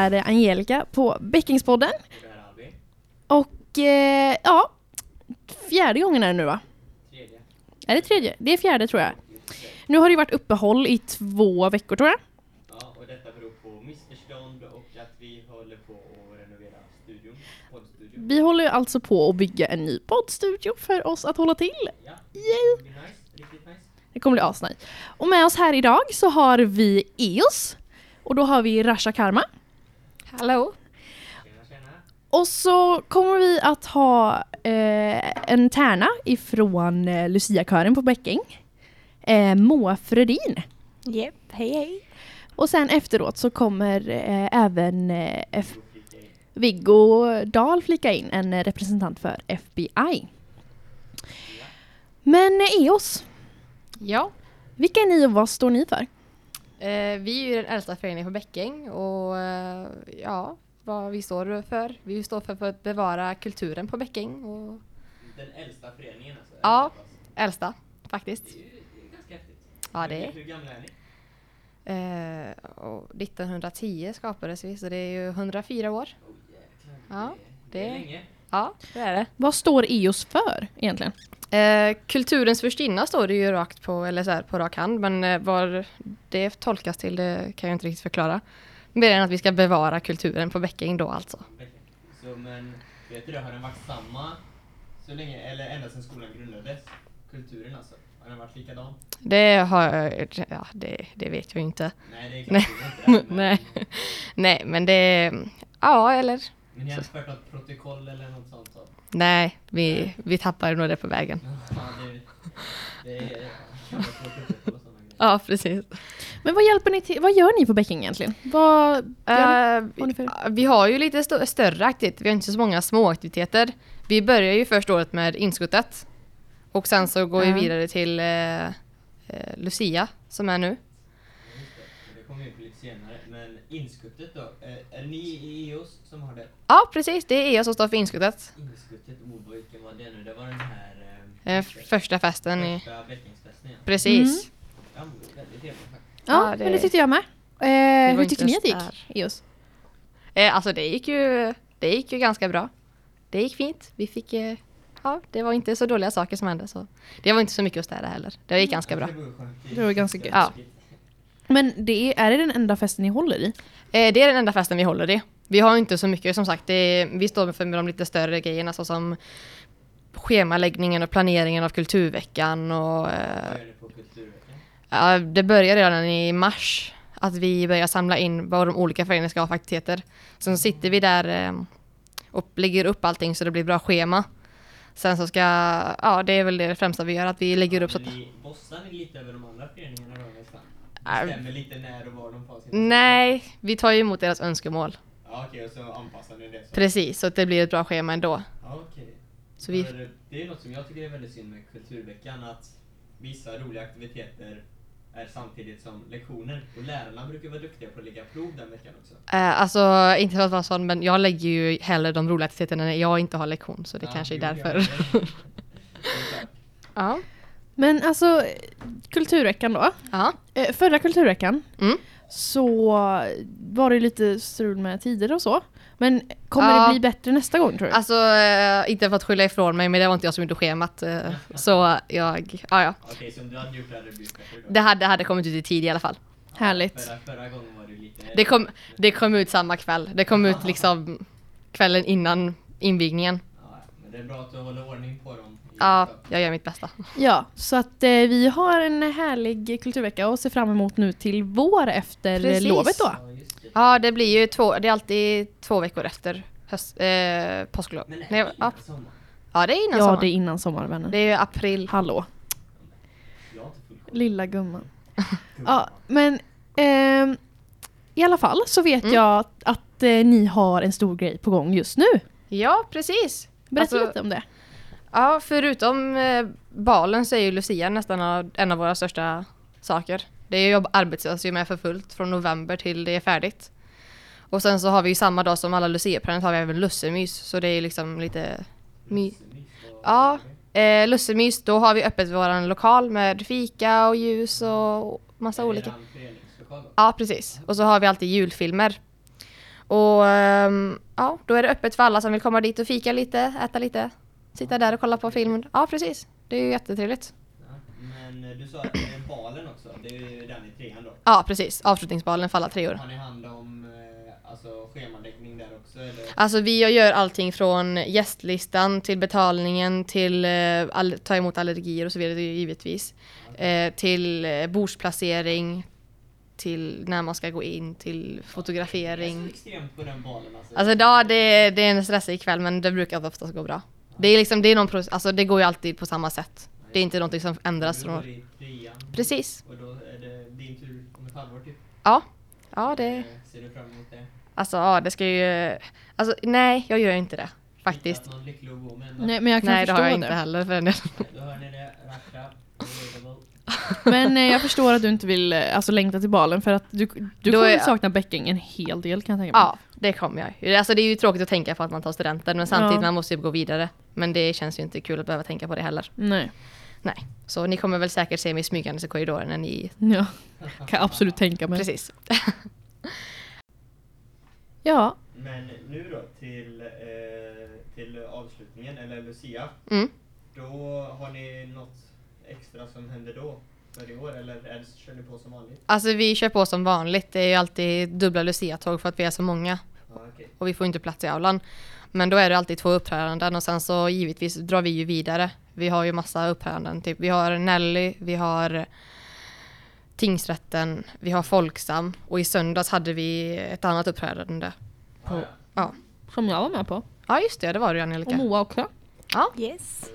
är Angelica på Bäckingspodden. Och eh, ja, fjärde gången är det nu va? tredje. Är det tredje? Det är fjärde tror jag. Nu har det ju varit uppehåll i två veckor tror jag. Ja, och detta beror på missförstånd och att vi håller på att renovera studion, poddstudion. Vi håller alltså på att bygga en ny poddstudio för oss att hålla till. Ja, Yay! det nice, nice. Det kommer bli asnice. Och med oss här idag så har vi EOS. Och då har vi Rasha Karma. Hallå? Tjena, tjena. Och så kommer vi att ha eh, en tärna ifrån eh, Lucia-kören på Bäcking. Eh, Moa Frödin. Jep, hej hej. Och sen efteråt så kommer eh, även eh, F-. Viggo Dahl flika in, en eh, representant för FBI. Men eh, EOS, Ja, vilka är ni och vad står ni för? Eh, vi är ju den äldsta föreningen på Bäcking och eh, ja, vad vi står för. Vi står för, att bevara kulturen på Bäcking och Den äldsta föreningen alltså? Ja. Äldsta faktiskt. Det är ju ganska häftigt. Ja, det är. Hur gamla är ni? Eh, och 1910 skapades vi så det är ju 104 år. Oh. Ja, det, det är länge. Ja, det är det. Vad står EOS för egentligen? Eh, kulturens förstinna står det ju rakt på, eller så här, på rak hand, men eh, vad det tolkas till det kan jag inte riktigt förklara. Mer än att vi ska bevara kulturen på Bäcking då alltså. Så men, vet du det, har den varit samma så länge, eller ända sedan skolan grundades? Kulturen alltså? Har den varit likadan? Det har jag, ja det, det vet jag inte. Nej, det är Nej. klart är inte men, Nej. Nej, men det, ja eller, men ni har inte fört något protokoll eller något sånt? Så. nej, vi, vi tappar nog det på vägen. Ja, det, det är precis. Men vad hjälper ni till? Vad gör ni på Bäcking egentligen? Vad ni? Vad har vi har ju lite st- större aktiviteter, vi har inte så många små aktiviteter. Vi börjar ju första året med inskuttet. Och sen så går Ja. vi vidare till eh, Lucia som är nu. Just det, men det kommer vi in på lite senare. Men inskuttet då? eh, Är det ni i EOS som har det? Ja, precis. Det är jag som står för inskuttet. Inskuttet, oh vilken var det nu? Det var den här... Eh, första festen i... första Bäckingsfesten ja. Precis. Ja, men det var väldigt trevligt faktiskt. Ja, Ja, det- men det tyckte jag med. var Eh, hur inte tyckte ni att det gick? EOS? Eh, alltså det gick ju, det gick ju ganska bra. Det gick fint. Vi fick, eh, ja, det var inte så dåliga saker som hände. Så. Det var inte så mycket att städa heller. Det gick ganska bra. Det var skönt. Det var ganska gött. Ja. Men det är, är det den enda festen ni håller i? Eh, det är den enda festen vi håller i. Vi har inte så mycket som sagt. Det är, vi står för de lite större grejerna såsom schemaläggningen och planeringen av kulturveckan och eh, ja, det börjar redan i mars att vi börjar samla in vad de olika föreningarna ska ha för aktiviteter. Sen så sitter vi där eh, och lägger upp allting så det blir bra schema. Sen så ska, ja det är väl det främsta vi gör, att vi lägger upp så att bossar ni lite över de andra föreningarna då Bestämmer lite när och var de får sina Nej, vi tar ju emot deras önskemål. Ja okej, och så anpassar ni det så. Precis, så att det blir ett bra schema ändå. Ja, okej. Så vi, Det är något som jag tycker är väldigt synd med Kulturveckan, att vissa roliga aktiviteter är samtidigt som lektioner. Och lärarna brukar vara duktiga på att lägga prov den veckan också. eh, alltså inte för att vara sån, men jag lägger ju hellre de roliga aktiviteterna när jag inte har lektion, så det Ja, kanske är jo, därför. ja. Men alltså, Kulturveckan då. ja. Eh, förra Kulturveckan Mm. så var det lite strul med tider och så. Men kommer Ja. det bli bättre nästa gång tror du? Alltså, eh, inte för att skylla ifrån mig, men det var inte jag som gjorde schemat. Eh, så jag, ja ja. Okej, så om du hade gjort det hade det blivit bättre då? Det hade, hade kommit ut i tid i alla fall. Härligt. Förra, förra gången var det lite... Det kom, det kom ut samma kväll. Det kom ut liksom kvällen innan invigningen. Ja, men det är bra att du håller ordning på dem. Ja, jag gör mitt bästa. Ja, så att eh, vi har en härlig kulturvecka och ser fram emot nu till vår efter Precis. lovet då. Ja, det. Ja, det blir ju två, det är alltid två veckor efter höst, eh, påsklov. Men är Nej, det ja, innan sommar? ja, det är innan Ja, sommar. det är innan sommarvännen. Det är ju april. Hallå, lilla gumman. ja, men ehm, i alla fall så vet Mm. jag att, att eh, ni har en stor grej på gång just nu. Ja, precis. Berätta Alltså- lite om det. Ja, förutom eh, balen så är ju Lucia nästan en av våra största saker. Det är ju arbetslös ju med för fullt från november till det är färdigt. Och sen så har vi ju samma dag som alla Lucia-planet har vi även lussemys, så det är liksom lite my- Ja, eh, lussemys, då har vi öppet vår lokal med fika och ljus och massa olika. Ja, precis. Och så har vi alltid julfilmer. Och ehm, ja, då är det öppet för alla som vill komma dit och fika lite, äta lite, sitta där och kolla på film. Ja, precis. Det är ju jättetrevligt. Men eh, du sa att det är balen också, det är ju den i trean då. Ja, precis. Avslutningsbalen för alla treor. Har ni hand om eh, alltså, schemaläggning där också eller? Alltså vi gör allting från gästlistan till betalningen till eh, all, ta emot allergier och så vidare givetvis. Eh, till bordsplacering, till när man ska gå in, till Jag är fotografering. så extremt på den balen alltså. Alltså ja, det, det är en stressig kväll men det brukar oftast gå bra. Det är liksom, det är någon proce- alltså det går ju alltid på samma sätt. Det är inte någonting som ändras Du från... i trean. Precis. Och då är det din tur om ett halvår typ. Ja. Ja, det... Eh, Ser du fram emot det? Alltså ja, det ska ju... Alltså nej, jag gör inte det. Faktiskt. Inte haft någon lycklig att gå med. Nej, men jag kan Nej, det förstå har jag det. inte heller för den delen. Då hör ni det, Rasha, relatable. Men eh, jag förstår att du inte vill eh, alltså, längta till balen för att du, du Då kommer är- sakna bäcking en hel del kan jag tänka mig. Ja, det kommer jag. Alltså det är ju tråkigt att tänka på att man tar studenten men samtidigt Ja. man måste ju gå vidare. Men det känns ju inte kul att behöva tänka på det heller. Nej. Nej. Så ni kommer väl säkert se mig smygandes i korridoren när ni... Ja, kan jag absolut tänka mig. Precis. Ja, Men nu då till, eh, till avslutningen, eller Lucia. Mm. Då har ni något extra som händer då? För i år, eller är det, kör ni på som vanligt? Alltså vi kör på som vanligt. Det är ju alltid dubbla Lucia-tåg för att vi är så många. Ja, okej. Och vi får inte plats i aulan. Men då är det alltid två uppträdanden och sen så givetvis drar vi ju vidare. Vi har ju massa uppträdanden. Typ, vi har Nelly, vi har Tingsrätten, vi har Folksam och i söndags hade vi ett annat uppträdande. Ja, ja. Ja, som jag var med på. ja just det, det var det Och Angelica. Moa också. Ja. Yes.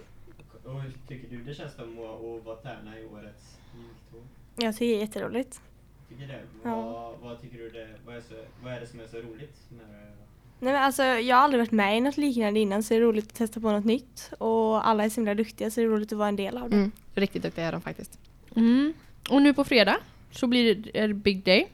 Och hur tycker du det känns då Moa att vara tärna i årets jultåg? Jag tycker det är jätteroligt. Tycker det? Ja. Vad, vad tycker du det, vad är, så, vad är det som är så roligt med det? Nej men alltså jag har aldrig varit med i något liknande innan så det är roligt att testa på något nytt. Och alla är så himla duktiga så det är roligt att vara en del av det. Mm, riktigt duktiga är de faktiskt. Mm. Och nu på fredag så blir det big day.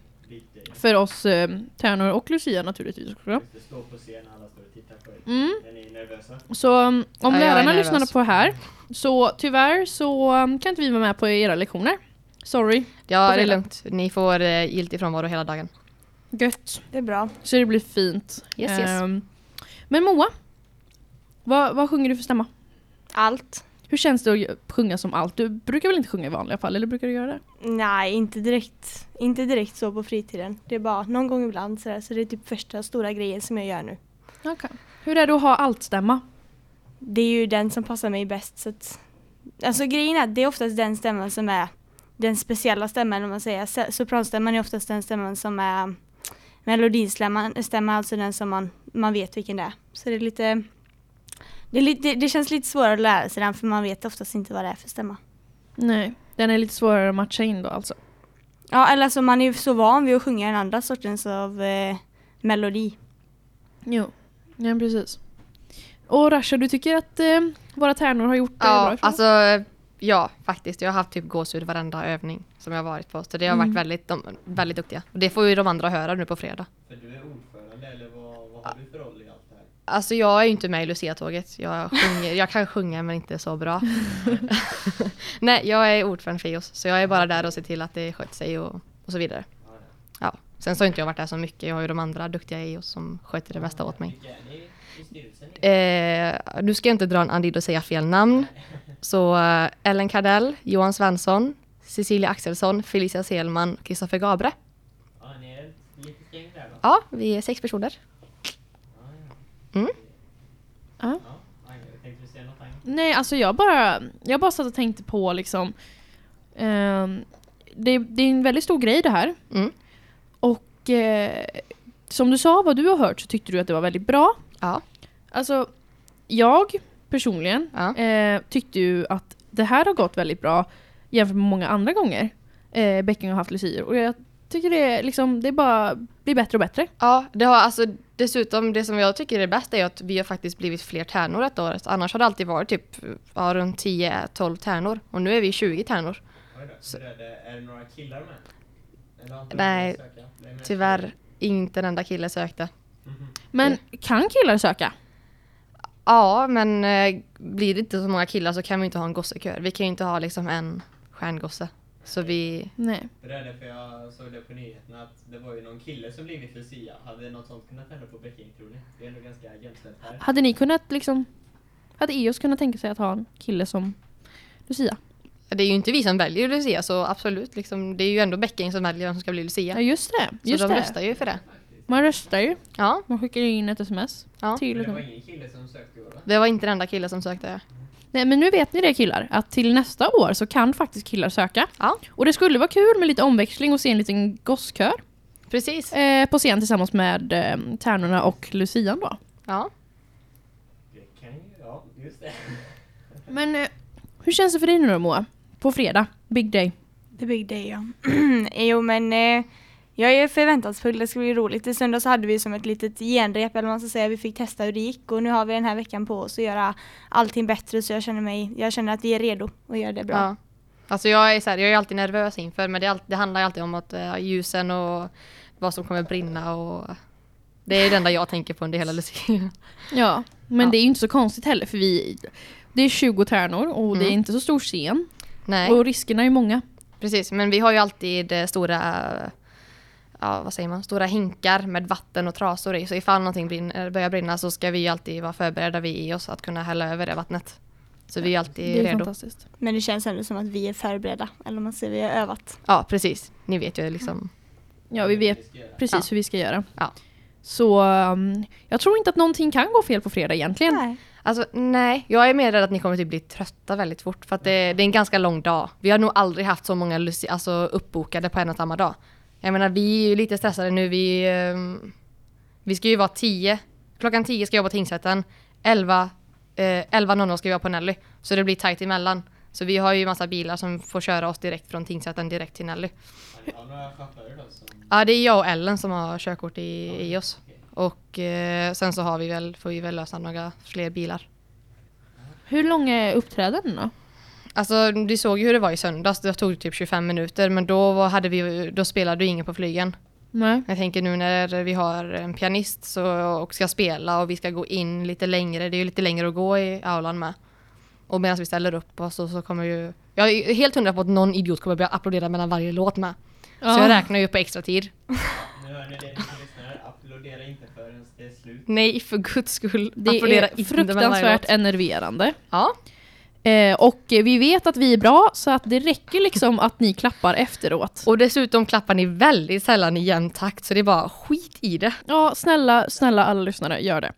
För oss eh, Tärnor och Lucia naturligtvis också. just det, stå på scen, alla står och tittar på. Mm. Är ni nervösa? Så um, om Ja, lärarna lyssnade på det här så tyvärr så um, kan inte vi vara med på era lektioner. Sorry. Ja, det är lugnt. Ni får eh, giltig frånvaro hela dagen. Gött. Det är bra. Så det blir fint. Yes, yes. Ehm, men Moa, vad, vad sjunger du för stämma? Allt. Hur känns det att sjunga som allt? Du brukar väl inte sjunga i vanliga fall, eller brukar du göra det? Nej, inte direkt. Inte direkt så på fritiden. Det är bara någon gång ibland sådär. Så det är typ första stora grejen som jag gör nu. Okay. Hur är det att ha allt-stämma? Det är ju den som passar mig bäst. Så att, alltså grejen är att det är oftast den stämman som är den speciella stämman om man säger. Sopranstämman är oftast den stämman som är melodistämman, stämman, alltså den som man, man vet vilken det är. Så det är lite det, lite, det känns lite svårare att lära sig den för man vet oftast inte vad det är för stämma. Nej, den är lite svårare att matcha in då alltså. Ja, eller alltså man är ju så van vid att sjunga en andra sortens av eh, melodi. Jo, ja precis. Och Rasha, du tycker att eh, våra tärnor har gjort det bra Ja, ifrån alltså ja, faktiskt. Jag har haft typ gåshud varenda övning som jag har varit på. Så det har Mm. varit väldigt, de, väldigt duktiga. Och det får ju de andra höra nu på fredag. För du är ordförande, eller vad, vad har du för roll i allt det här? Alltså jag är ju inte med i Lucia-tåget. Jag, sjunger, jag kan sjunga men inte så bra. Nej, jag är ordförande för EOS. Så jag är bara där och ser till att det sköter sig och, och så vidare. Ja. Sen så har inte jag varit där så mycket. Jag har ju de andra duktiga EOS som sköter det mesta åt mig. Eh, nu ska jag inte dra en andid och säga fel namn. Så eh, Ellen Kardell, Johan Svensson, Cecilia Axelsson, Felicia Selman Kristoffer Gabre. Ja, ni är ett litet gäng där då? Ja, vi är sex personer. Mm. Ja. Nej, alltså jag bara, jag bara satt och tänkte på liksom ehm, det, det är en väldigt stor grej det här. Mm. Och eh, som du sa, vad du har hört så tyckte du att det var väldigt bra. Ja. Alltså, jag personligen Ja. eh, tyckte ju att det här har gått väldigt bra jämfört med många andra gånger eh, Bäcking har haft lucier. Och jag tycker det, är liksom, det bara blir bättre och bättre. Ja, det har alltså dessutom det som jag tycker är bäst är att vi har faktiskt blivit fler tärnor ett år. Annars har det alltid varit typ ja, runt 10-12 tärnor. Och nu är vi 20 tärnor. Oj då, Så- är, det, är det några killar med? Nej, Tyvärr inte en enda kille sökte. Mhm. Men kan killar söka? Ja, men eh, blir det inte så många killar så kan vi inte ha en gossekör. Vi kan ju inte ha liksom en stjärngosse. Så vi, Nej. Det är därför jag såg det på nyheterna att det var ju någon kille som blivit Lucia. Hade något sånt kunnat hända på Beijing tror ni? Det är ändå ganska jämställt här. Hade ni kunnat liksom... Hade EOS kunnat tänka sig att ha en kille som Lucia? det är ju inte vi som väljer Lucia så absolut, liksom, det är ju ändå Bäcking som väljer vem som ska bli Lucia. Ja just det. så Just de det. röstar ju för det. Man röstar ju. Ja, Man skickar in ett sms. Ja. Till det var ingen kille som sökte i år va? det var inte den enda killen som sökte. Nej men nu vet ni det killar, att till nästa år så kan faktiskt killar söka. Ja, Och det skulle vara kul med lite omväxling och se en liten gosskör precis. eh, på scen tillsammans med eh, Tärnorna och Lucian då. Ja. Det kan ju, ja just det. Men eh, hur känns det för dig nu då Moa? På fredag, big day. The big day ja. jo men eh, jag är förväntansfull, det ska bli roligt. I söndags hade vi som ett litet genrep eller man ska säga. Vi fick testa hur det gick och nu har vi den här veckan på oss att göra allting bättre så jag känner mig, jag känner att vi är redo att göra det bra. ja. Alltså jag är, så här, jag är alltid nervös inför men det, all, det handlar alltid om att uh, ljusen och vad som kommer brinna och det är det enda jag tänker på under hela Lucia. Ja, men Ja. det är ju inte så konstigt heller för vi det är 20 tärnor och det är Mm. inte så stor scen. Nej, Och riskerna är många. precis. Men vi har ju alltid eh, stora, ja vad säger man, stora hinkar med vatten och trasor i. Så ifall någonting brinner, börjar brinna så ska vi alltid vara förberedda vi i oss att kunna hälla över det vattnet. Så vi är alltid Det är redo. fantastiskt. Men det känns ändå som att vi är förberedda, eller man säger vi har övat. Ja, precis. Ni vet ju liksom. Ja, vi vet precis Ja. hur vi ska göra. Ja. Så um, jag tror inte att någonting kan gå fel på fredag egentligen. Nej. Alltså nej, jag är mer rädd att ni kommer att bli trötta väldigt fort för att det, det är en ganska lång dag. Vi har nog aldrig haft så många alltså uppbokade på en och samma dag. Jag menar vi är ju lite stressade nu, vi, ehm, vi ska ju vara 10, klockan 10 ska jag vara på tingsrätten, 11, eh, 11.00 ska vi vara på Nelly. Så det blir tajt emellan. Så vi har ju massa bilar som får köra oss direkt från tingsrätten direkt till Nelly. Då. Ja det är jag och Ellen som har körkort i, i oss. Och eh, sen så har vi väl, får vi väl lösa några fler bilar. Hur långa är uppträdandena? Alltså du såg ju hur det var i söndags, det tog typ 25 minuter men då, var, hade vi, då spelade ju ingen på flygen. Nej. Jag tänker nu när vi har en pianist så, och ska spela och vi ska gå in lite längre, det är ju lite längre att gå i aulan med. Och medan vi ställer upp oss så, så kommer ju... Jag är helt hundra på att någon idiot kommer börja applådera mellan varje låt med. Så jag räknar ju på extra tid. Nu hör ni det ni som lyssnar, applådera inte förrän det är slut. Nej, för guds skull. Det är fruktansvärt enerverande. Ja, Eh, och vi vet att vi är bra så att det räcker liksom att ni klappar efteråt. och dessutom klappar ni väldigt sällan i jämn takt så det är bara skit i det. Ja, snälla, snälla alla lyssnare, gör det.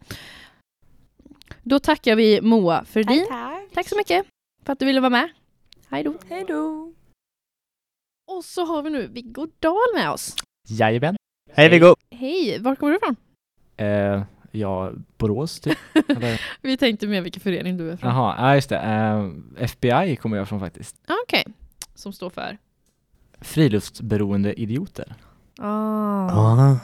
Då tackar vi Moa för din. Tack, tack. Tack så mycket för att du ville vara med. Hej då. Hej då. Och så har vi nu Viggo Dahl med oss. Jajamän. Hej Viggo! Hej, var kommer du ifrån? Eh, ja, Borås typ. Eller, Vi tänkte med vilken förening du är från. jaha, ja just det. Eh, FBI kommer jag från faktiskt. Ah, Okej, som står för? Friluftsberoende idioter. Ah.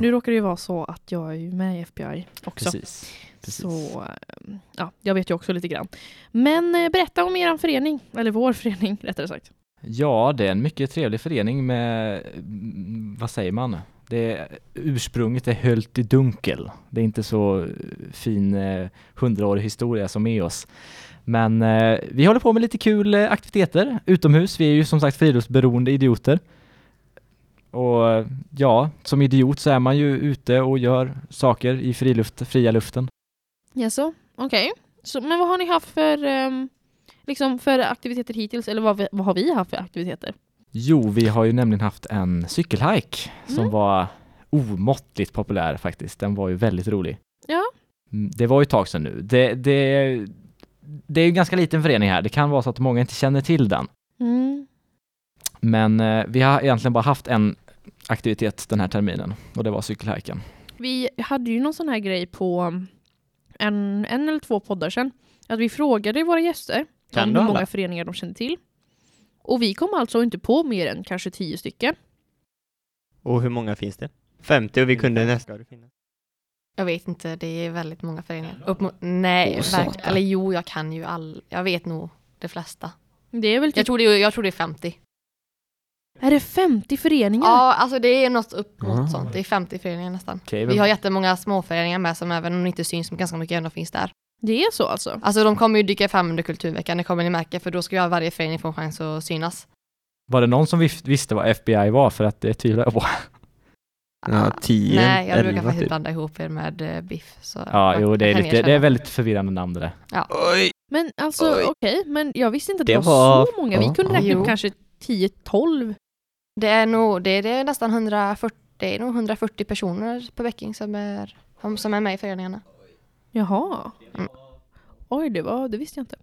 Nu råkar det ju vara så att jag är ju med i FBI också. Precis. Precis. Så eh, ja, jag vet ju också lite grann. Men eh, berätta om er förening, eller vår förening rättare sagt. Ja, det är en mycket trevlig förening med, mm, vad säger man? Det ursprunget är höljt i dunkel. Det är inte så fin fin eh, hundraårig historia som är oss. Men eh, vi håller på med lite kul eh, aktiviteter utomhus. Vi är ju som sagt friluftsberoende idioter. Och eh, ja, som idiot så är man ju ute och gör saker i friluft, fria luften. Jaså, okej. Så, Men vad har ni haft för, um, liksom för aktiviteter hittills? Eller vad, vi- vad har vi haft för aktiviteter? Jo, vi har ju nämligen haft en cykelhike som Mm. var omåttligt populär faktiskt. Den var ju väldigt rolig. Ja. Mm, Det var ju ett tag sedan nu. Det, det, det är ju en ganska liten förening här. Det kan vara så att många inte känner till den. Mm. Men eh, vi har egentligen bara haft en aktivitet den här terminen och det var cykelhiken. Vi hade ju någon sån här grej på um, en, en eller två poddar sedan. Att vi frågade våra gäster Kan om hur många föreningar de kände till. Och vi kom alltså inte på mer än kanske tio stycken. Och hur många finns det? 50 och vi kunde nästan... Jag vet inte, det är väldigt många föreningar. Upp mot, nej, satan. eller jo, jag kan ju all, jag vet nog de flesta. Det är väl Jag typ, tror det, är- jag tror det är 50. är det 50 föreningar? Ja, alltså det är något upp mot Ah. sånt. Det är 50 föreningar nästan. Okej, Vi har jättemånga småföreningar med som även om de inte syns, som ganska mycket ändå finns där. Det är så alltså? Alltså de kommer ju dyka fram under Kulturveckan, det kommer ni märka, för då ska ju varje förening få en chans att synas. Var det någon som vis- visste vad FBI var? För att det tvivlar jag på. Ja, 10, Nej, jag brukar 11 faktiskt typ. blanda ihop er med eh, Biff. Så Ja, jo, det är, lite, det är väldigt förvirrande namn det där. Oj! Men alltså okej, men jag visste inte att det, Det var, var- så många. Vi ja, kunde ja. räkna upp kanske 10-12. Det är nog, det är, det är nästan 140, det är nog 140 personer på Bäcking som är, som är med i föreningarna. Jaha. Mm. Oj, det, var, det visste jag inte.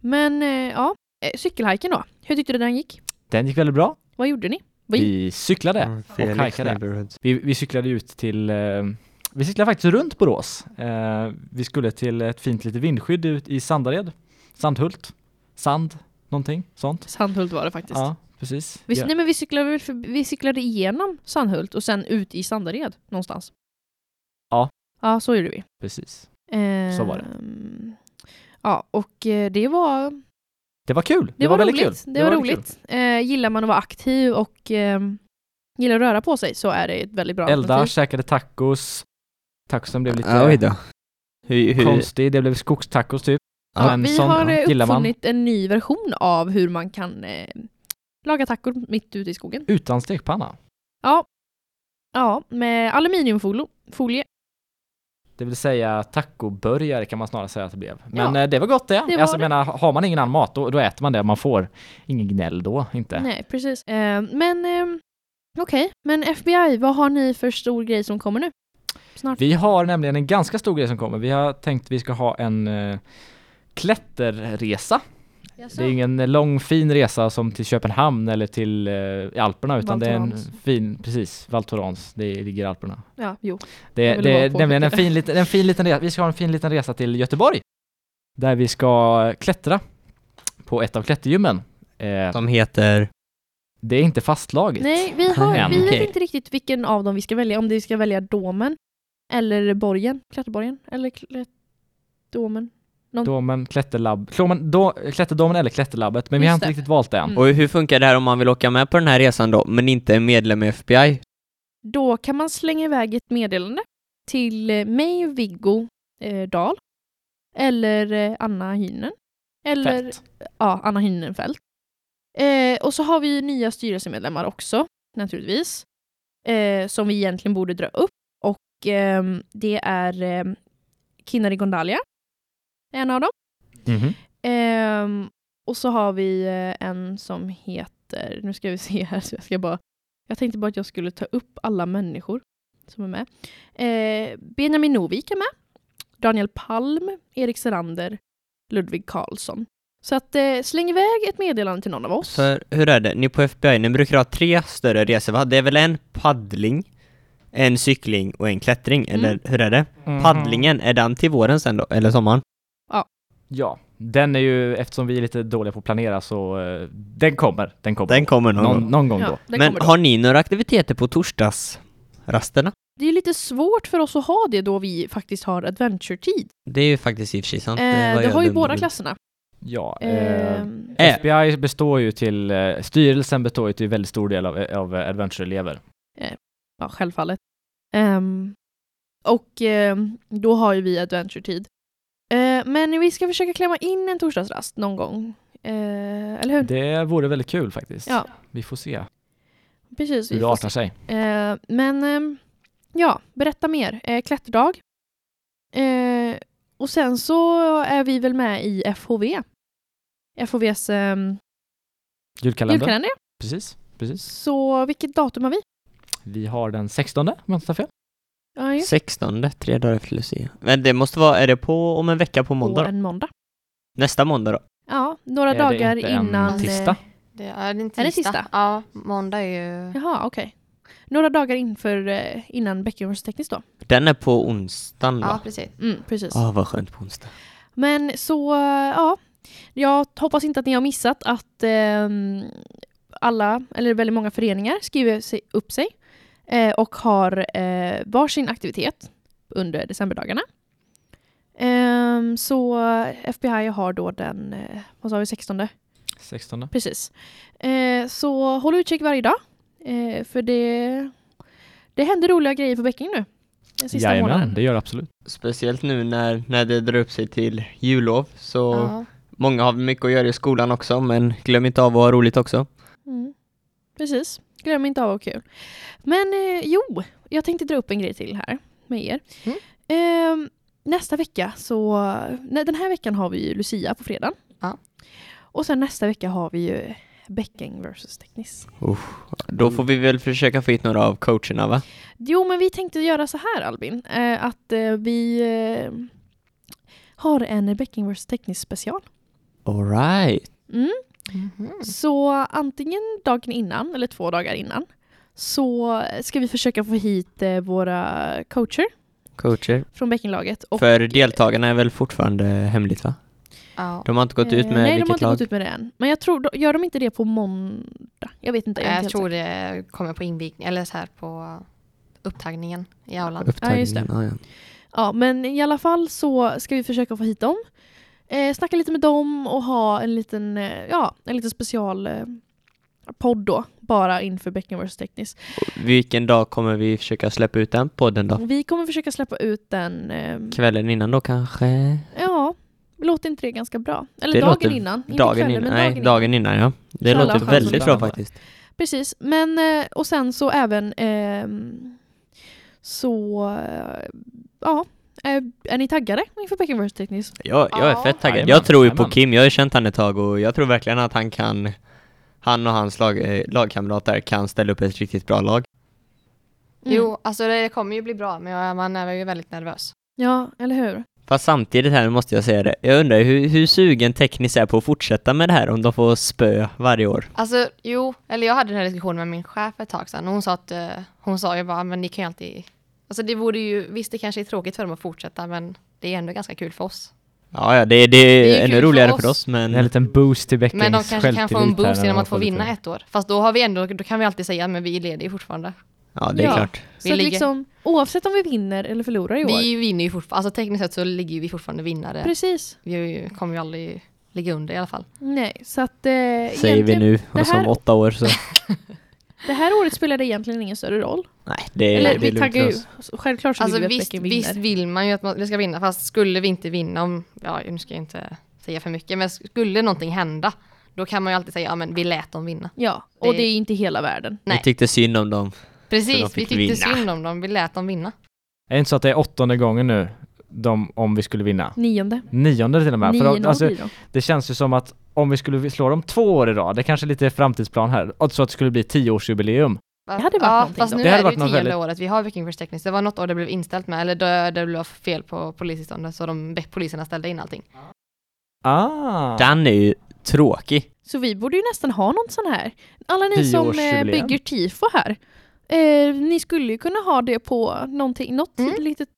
Men eh, ja, Eh, cykelhajken då. Hur tyckte du den gick? Den gick väldigt bra. Vad gjorde ni? Vad gick? Vi cyklade Mm, och hajkade. Vi, vi cyklade ut till, eh, vi cyklade faktiskt runt Borås. Eh, vi skulle till ett fint litet vindskydd ut i Sandared, Sandhult, Sand, någonting sånt. Sandhult var det faktiskt. Ja, precis. Vi, Ja. Nej men vi cyklade, vi cyklade igenom Sandhult och sen ut i Sandared någonstans. Ja. Så gjorde vi. Precis. Eh, Så var det. Ja, och eh, det var, Det var kul. det var, väldigt roligt. kul. Det, var, väldigt roligt. Eh, gillar man att vara aktiv och eh, gillar att röra på sig så är det ett väldigt bra. Elda, alternativ. käkade tacos. Tacosen blev lite Oj då. Hur, hur, konstig. Det blev skogstacos typ. Ja, men vi sån har eh, gillar man. uppfunnit en ny version av hur man kan eh, laga tacor mitt ute i skogen. Utan stekpanna. Ja, ja med aluminiumfolie. Det vill säga tacoburgare kan man snarare säga att det blev. Men Ja. eh, det var gott det. Det var alltså det. menar, har man ingen annan mat då, då äter man det. Man får ingen gnäll då, inte. Nej, precis. Eh, men eh, okej, men FBI, vad har ni för stor grej som kommer nu? Snart. Vi har nämligen en ganska stor grej som kommer. Vi har tänkt att vi ska ha en eh, klätterresa. Det är ingen lång fin resa som till Köpenhamn eller till eh, Alperna utan det är en fin, precis, Val Thorens, det ligger i Alperna. Ja, jo. Det, det bara är nämligen en fin, liten, en fin liten resa, vi ska ha en fin liten resa till Göteborg. Där vi ska klättra på ett av klättergymmen. Eh, som heter... det är inte fastslaget. Nej, vi, har, vi vet inte riktigt vilken av dem vi ska välja. Om vi ska välja domen eller borgen, klätterborgen eller klätterdomen. Domen, klätterlabb, Klomen, då, klätterdomen eller klätterlabbet, men vi har Just inte det. riktigt valt det än. Mm. Och hur funkar det här om man vill åka med på den här resan då, men inte är medlem i FBI? Då kan man slänga iväg ett meddelande till eh, mig, Viggo eh, Dahl eller eh, Anna Hynen. Eller Fält. ja, Anna Hynenfelt. Eh, och så har vi nya styrelsemedlemmar också, naturligtvis. Eh, som vi egentligen borde dra upp. Och ehm, det är eh, Kinnari Gondalia, en av dem. Mhm. Ehm, och så har vi eh, en som heter, nu ska vi se här, så jag ska bara, jag tänkte bara att jag skulle ta upp alla människor som är med. Eh, Benjamin Novik är med, Daniel Palm, Erik Serander, Ludvig Karlsson. Så att eh, släng iväg ett meddelande till någon av oss. För hur är det? Ni på FBI, ni brukar ha tre större resor va? Det är väl en paddling, en cykling och en klättring, Mm. eller hur är det? Mhm. Paddlingen, är den till våren sen då? Eller sommaren? Ja, den är ju, eftersom vi är lite dåliga på att planera så, eh, den kommer, den kommer. Den kommer någon, någon, gång. någon gång Ja, då. Men kommer då. har ni några aktiviteter på torsdagsrasterna? Det är lite svårt för oss att ha det då vi faktiskt har adventure-tid. Det är ju faktiskt i och för sig sant. Eh, var det jag har ju dum i båda huvudet. klasserna. Ja, eh, Ehm, Eh. FBI består ju till, eh, styrelsen består ju till väldigt stor del av, av eh, adventure-elever. Ja, självfallet. Ehm, och ehm, då har ju vi adventure-tid. Men vi ska försöka klämma in en torsdagsrast någon gång. Eh, eller hur? Det vore väldigt kul faktiskt. Ja. Vi får se Precis. hur det artar sig. Eh, men ehm, ja, berätta mer. Eh, klätterdag. Eh, och sen så är vi väl med i FHV. FHVs um, Julkalender. julkalender. Precis, precis. Så vilket datum har vi? Vi har den 16 om jag inte tar fel. Ja, just. 16, tre dagar efter Lucia. Men det måste vara, är det på om en vecka på måndag På en måndag. Nästa måndag då? Ja, några Är det dagar inte en innan... eh, tisdag? Det är det inte Är det tisdag? Ja, måndag är ju... Jaha, okej. Några dagar inför, eh, innan tekniskt då. Den är på onsdagen Ja, va? precis. Mm, precis. Ja, vad skönt på onsdag. Men så, eh, ja. Jag hoppas inte att ni har missat att ehm, alla, eller väldigt många föreningar skriver sig, upp sig eh, och har eh, varsin aktivitet under decemberdagarna. Ehm, så FBI har då den, eh, vad sa vi, 16? 16. Precis. Eh, så håll utkik varje dag. Eh, för det, det händer roliga grejer på Bäcking nu. Den sista Jajamän, månaden. det gör det absolut. Speciellt nu när, när det drar upp sig till jullov så Ja. många har mycket att göra i skolan också men glöm inte av att ha roligt också. Mm. precis. Glöm inte av att ha kul. Men eh, jo, jag tänkte dra upp en grej till här med er. Mm. Eh, nästa vecka så, nej, den här veckan har vi ju Lucia på fredag. Ja. Och sen nästa vecka har vi ju Bäcking versus Teknis. Då får vi väl försöka få hit några av coacherna va? Jo, men vi tänkte göra så här Albin, eh, att eh, vi eh, har en Bäcking versus Teknis special. Alright. Mm. Mhm. Så antingen dagen innan eller två dagar innan så ska vi försöka få hit eh, våra coacher Coacher. från bäckenlaget. För deltagarna är väl fortfarande hemligt va? Ja. De har inte gått ut eh, med Nej, de har inte lag? gått ut med det än. Men jag tror, gör de inte det på måndag? Jag vet inte. Jag, Jag tror det kommer på invigning, eller så här på upptagningen i aulan. Ja, just det. Ja, ja. Ja, men i alla fall så ska vi försöka få hit dem. Eh, snacka lite med dem och ha en liten, eh, ja, en liten special eh, podd då. Bara inför Bäcken vs Teknis. Vilken dag kommer vi försöka släppa ut den podden då? Vi kommer försöka släppa ut den eh, Kvällen innan då kanske? Ja, låter inte det ganska bra? Eller Det dagen låter- innan. Inte Dagen kvällen, innan? men Nej, dagen dagen innan. innan ja. Det Så låter väldigt bra faktiskt. Precis, men eh, och sen så även ehm, så eh, ja, är, är ni taggade inför Bäcken vs Teknis? Jag, jag är Ja. fett taggad. Jajamän, Jag tror ju på jajamän. Kim, jag har ju känt han ett tag och jag tror verkligen att han kan han och hans lag, eh, lagkamrater kan ställa upp ett riktigt bra lag. Mm. Jo, alltså det kommer ju bli bra, men jag- man är ju väldigt nervös. Ja, eller hur? Fast samtidigt här måste jag säga det, jag undrar hur, hur sugen tekniskt är på att fortsätta med det här om de får spö varje år. Alltså jo, eller jag hade den här diskussionen med min chef ett tag sedan och hon sa att, eh, hon sa ju bara, men ni kan ju alltid, alltså det vore ju, visst det kanske är tråkigt för dem att fortsätta, men det är ändå ganska kul för oss. Ja, ja, det, det är, är ännu kul för roligare oss. för oss men... En liten boost till Bäckings Men de kanske kan få en boost genom att få vinna ett år. Fast då har vi ändå, då kan vi alltid säga, men vi leder ju fortfarande. Ja, det är Ja. klart. Så Vi att ligger- liksom, oavsett om vi vinner eller förlorar i år. Vi vinner ju fortfarande, alltså tekniskt sett så ligger vi fortfarande vinnare. Precis. Vi kommer ju aldrig ligga under i alla fall. Nej, så att eh, Säger vi nu, det och som här- åtta år så... Det här året spelar det egentligen ingen större roll. Nej, det är, eller det är vi lugnt taggar för ju. Självklart så Alltså vill vi att visst, Bäcken vinner. visst vill man ju att man- vi ska vinna, fast skulle vi inte vinna om, ja nu ska jag inte säga för mycket, men skulle någonting hända, då kan man ju alltid säga, ja men vi lät dem vinna. Ja, och Det- det är inte hela världen. Vi Nej. tyckte synd om dem. Så de Precis, vi fick tyckte vinna. synd om dem, vi lät dem vinna. Är det inte så att det är åttonde gången nu, de, om vi skulle vinna? Nionde. Nionde till och med. För Nio att, alltså, det. det känns ju som att om vi skulle slå dem två år i rad, det kanske är lite framtidsplan här, och så att det skulle bli tioårsjubileum. Det hade varit ja, någonting fast då. nu Det hade är det ju tionde väldigt- året, vi har Viking First Technics. Det var något år det blev inställt med, eller det, det blev fel på polistillståndet, så de, poliserna ställde in allting. Ah! Den är ju tråkig. Så vi borde ju nästan ha något sån här. Alla ni som eh, bygger tifo här. Eh, ni skulle ju kunna ha det på någonting, något Mm. litet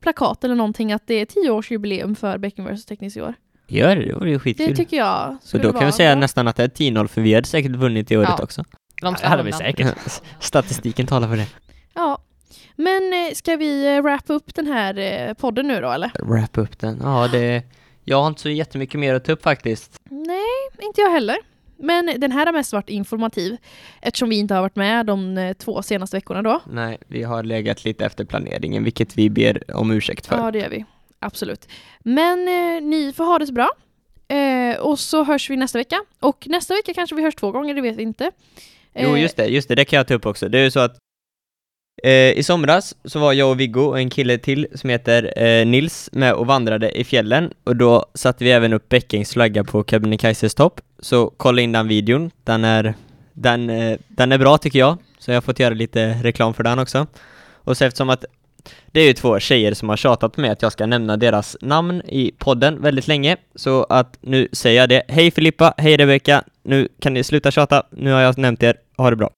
plakat eller någonting att det är tioårsjubileum för Bäcken vs Teknis i år. Gör det, det vore ju Det skitkul. tycker jag Så då kan vi säga bra. nästan att det är 10-0 för vi hade säkert vunnit i året Ja. också. De det ska hade vi säkert. Statistiken talar för det. Ja. Men eh, ska vi eh, wrappa upp den här eh, podden nu då eller? Wrap upp den. Ja, det... Jag har inte så jättemycket mer att ta upp faktiskt. Nej, inte jag heller. Men den här har mest varit informativ eftersom vi inte har varit med de två senaste veckorna då. Nej, vi har legat lite efter planeringen, vilket vi ber om ursäkt för. Ja, det gör vi. Absolut. Men eh, ni får ha det så bra. Eh, och så hörs vi nästa vecka. Och nästa vecka kanske vi hörs två gånger, det vet vi inte. Jo, Eh, just det, just det, det kan jag ta upp också. Det är ju så att eh, i somras så var jag och Viggo och en kille till som heter eh, Nils med och vandrade i fjällen och då satte vi även upp Bäckings flagga på Kebnekaises topp. Så kolla in den videon, den är, den, eh, den är bra tycker jag, så jag har fått göra lite reklam för den också. Och så eftersom att det är ju två tjejer som har tjatat på mig att jag ska nämna deras namn i podden väldigt länge, så att nu säger jag det. Hej Filippa, hej Rebecka, nu kan ni sluta tjata, nu har jag nämnt er, ha det bra.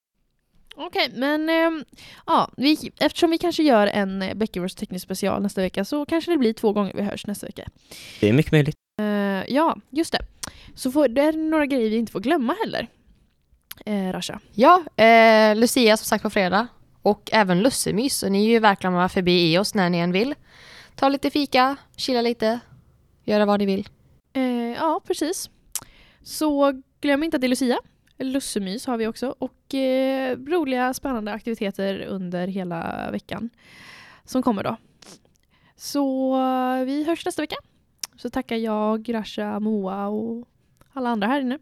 Okej, men ehm, ja, vi, eftersom vi kanske gör en eh, Beckevers teknisk special nästa vecka så kanske det blir två gånger vi hörs nästa vecka. Det är mycket möjligt. Eh, ja, just det. Så får, det är några grejer vi inte får glömma heller. Eh, Rasha. Ja, eh, Lucia som sagt på fredag. Och även lussemys, så ni är ju välkomna förbi i oss när ni än vill. Ta lite fika, chilla lite, göra vad ni vill. Eh, ja, precis. Så glöm inte att det är Lucia. Lussemys har vi också. Och eh, roliga, spännande aktiviteter under hela veckan som kommer då. Så eh, vi hörs nästa vecka. Så tackar jag, Rasha, Moa och alla andra här inne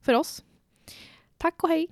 för oss. Tack och hej!